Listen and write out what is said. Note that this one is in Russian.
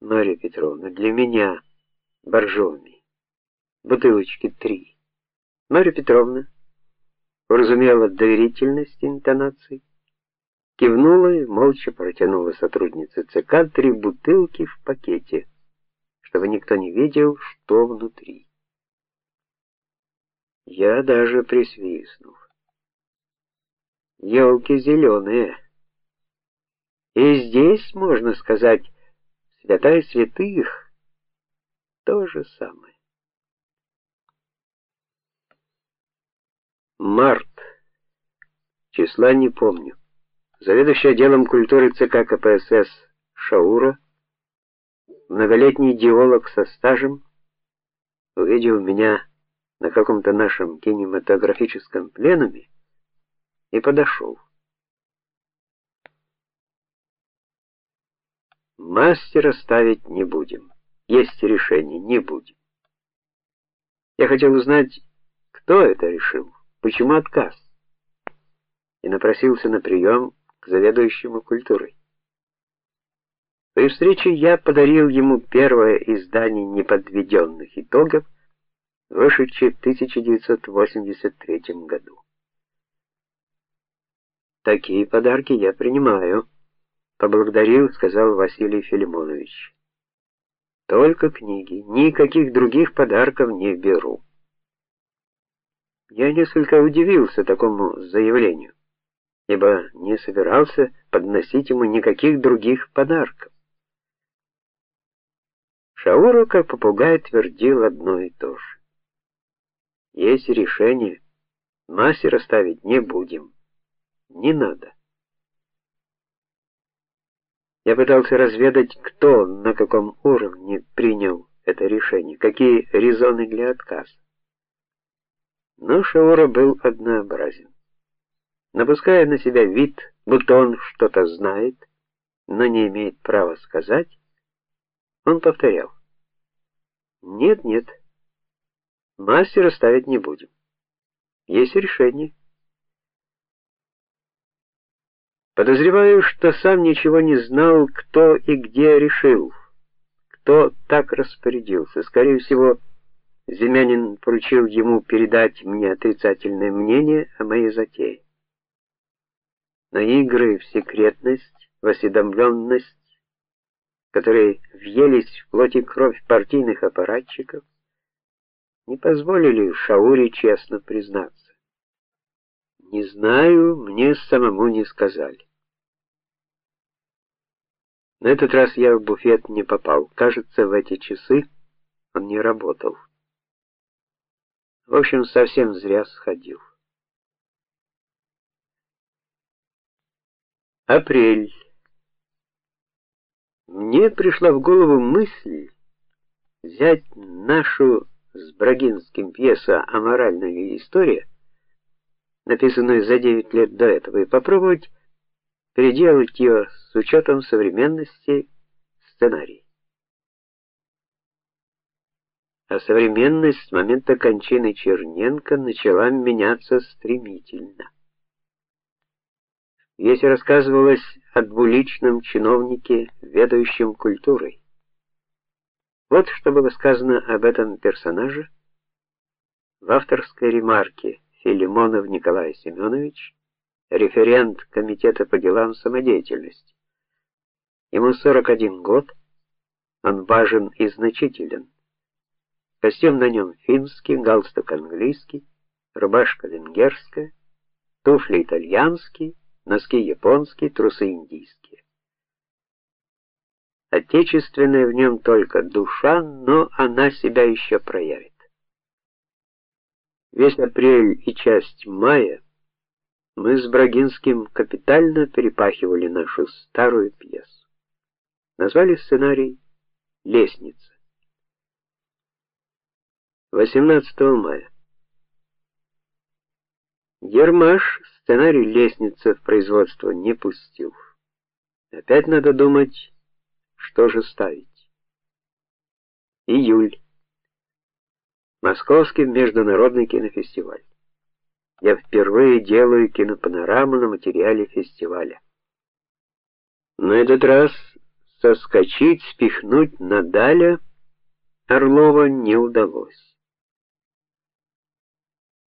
Мария Петровна, для меня боржоми. Бутылочки три. Мария Петровна уразумела доверительность интонаций, кивнула и молча протянула сотруднице ЦК три бутылки в пакете, чтобы никто не видел, что внутри. Я даже присвистнул. Елки зеленые. И здесь, можно сказать, святая святых то же самое. Март. Числа не помню. Заведующий отделом культуры ЦК КПСС Шаура, многолетний идеолог со стажем, увидел меня на каком-то нашем кинематографическом пленуме и подошел. Мастера ставить не будем. Есть решение, не будем. Я хотел узнать, кто это решил, почему отказ. И напросился на прием к заведующему культурой. При встрече я подарил ему первое издание неподведенных итогов, вышедшее в 1983 году. Такие подарки я принимаю, поблагодарил, сказал Василий Филимонович. Только книги, никаких других подарков не беру. Я несколько удивился такому заявлению, ибо не собирался подносить ему никаких других подарков. Шауру, как попугай, твердил одно и то же. Есть решение, мастера ставить не будем. Не надо. Я пытался разведать, кто на каком уровне принял это решение, какие резоны для отказа. Но Шаура был однообразен. Напуская на себя вид, будто он что-то знает, но не имеет права сказать, он повторял: "Нет, нет. Мастера ставить не будем. Есть решение. Подозреваю, что сам ничего не знал, кто и где решил, кто так распорядился. Скорее всего, Земянин поручил ему передать мне отрицательное мнение о моей затее. Но игры в секретность, в осведомленность, которые въелись в плоть и кровь партийных аппаратчиков, не позволили Шауре честно признаться. Не знаю, мне самому не сказали. На этот раз я в буфет не попал. Кажется, в эти часы он не работал. В общем, совсем зря сходил. Апрель. Мне пришла в голову мысль взять нашу с Брагинским пьесу Аморальная история, написанную за 9 лет до этого, и попробовать переделать ее с учетом современности сценарий. А современность с момента кончины Черненко начала меняться стремительно. Если рассказывалось о двуличном чиновнике, ведающем культурой. Вот что было сказано об этом персонаже в авторской ремарке Филимонов Николай Семенович референт комитета по делам самодеятельности. Ему 41 год, он важен и значителен. Костюм на нем финский, галстук английский, рубашка венгерская, туфли итальянские, носки японские, трусы индийские. Отечественная в нем только душа, но она себя еще проявит. Весь апрель и часть мая мы с Брагинским капитально перепахивали нашу старую пьесу. Назвали сценарий Лестница. 18 мая. Гермаш сценарий Лестница в производство не пустил. Опять надо думать, что же ставить. Июль. Московский международный кинофестиваль я впервые делаю кинопанораму на материале фестиваля. На этот раз соскочить, спихнуть Надаля Орлова не удалось.